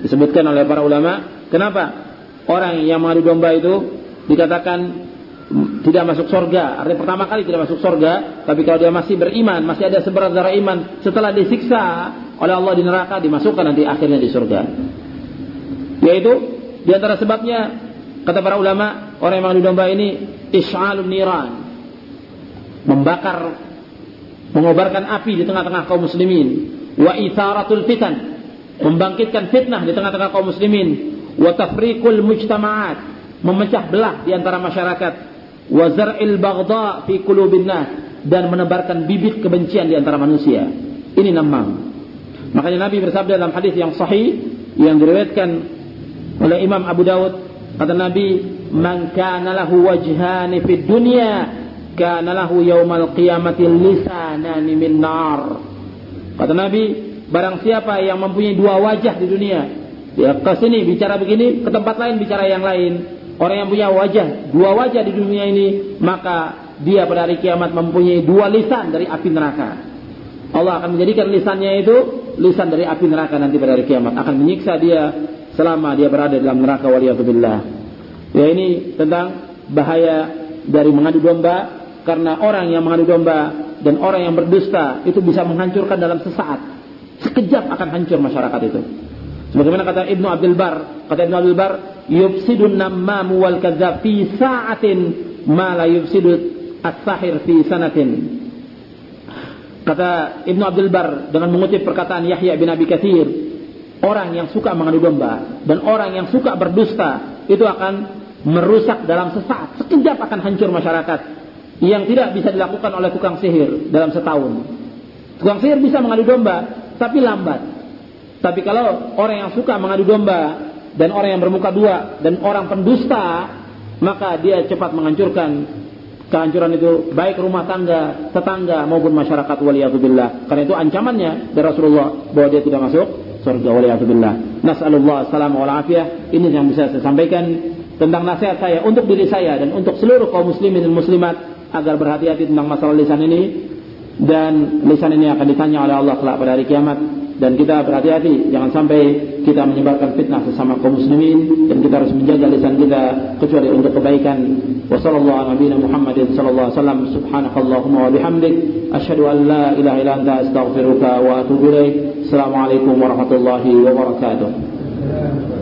disebutkan oleh para ulama. Kenapa? Orang yang mengadu domba itu dikatakan tidak masuk surga. Artinya pertama kali tidak masuk surga, tapi kalau dia masih beriman, masih ada seberat darah iman, setelah disiksa oleh Allah di neraka, dimasukkan nanti akhirnya di surga. Yaitu di antara sebabnya kata para ulama, orang yang mengadu domba ini isyalun niran. Membakar mengobarkan api di tengah-tengah kaum muslimin. Wa itharatul fitan. Membangkitkan fitnah di tengah-tengah kaum muslimin. Wa tafriqul mujtama'at. Memecah belah di antara masyarakat wazar'il baghdha fi qulubin nas dan menebarkan bibit kebencian di antara manusia. Ini namam. Makanya Nabi bersabda dalam hadis yang sahih yang diriwayatkan oleh Imam Abu Dawud kata Nabi man kana lahu wajhani fid dunya kana lahu yaumal qiyamati lisanani min nar. Kata Nabi, barang siapa yang mempunyai dua wajah di dunia, dia ke sini bicara begini, ke tempat lain bicara yang lain, Orang yang punya wajah, dua wajah di dunia ini, maka dia pada hari kiamat mempunyai dua lisan dari api neraka. Allah akan menjadikan lisannya itu lisan dari api neraka nanti pada hari kiamat. Akan menyiksa dia selama dia berada dalam neraka waliyatubillah. Ya ini tentang bahaya dari mengadu domba karena orang yang mengadu domba dan orang yang berdusta itu bisa menghancurkan dalam sesaat. Sekejap akan hancur masyarakat itu. Sebagaimana kata Ibnu Abdul Bar, kata Ibnu Abdul Bar, yufsidun nammamu wal kadzab fi sa'atin ma la yufsidu as-sahir fi sanatin. Kata Ibnu Abdul Bar dengan mengutip perkataan Yahya bin Abi Katsir, orang yang suka mengadu domba dan orang yang suka berdusta itu akan merusak dalam sesaat, sekejap akan hancur masyarakat yang tidak bisa dilakukan oleh tukang sihir dalam setahun. Tukang sihir bisa mengadu domba, tapi lambat. Tapi kalau orang yang suka mengadu domba dan orang yang bermuka dua dan orang pendusta, maka dia cepat menghancurkan kehancuran itu baik rumah tangga, tetangga maupun masyarakat waliyatubillah. Karena itu ancamannya dari Rasulullah bahwa dia tidak masuk surga waliyatubillah. Nas'alullah salam wal afiyah. Ini yang bisa saya sampaikan tentang nasihat saya untuk diri saya dan untuk seluruh kaum muslimin dan muslimat agar berhati-hati tentang masalah lisan ini dan lisan ini akan ditanya oleh Allah kelak pada hari kiamat dan kita berhati-hati jangan sampai kita menyebarkan fitnah sesama kaum muslimin dan kita harus menjaga lisan kita kecuali untuk kebaikan. Wa sallallahu ala Muhammadin sallallahu alaihi wasallam. Subhanakallahumma wa bihamdik asyhadu an la ilaha illa anta astaghfiruka wa atubu ilaik. Warahmatullahi wabarakatuh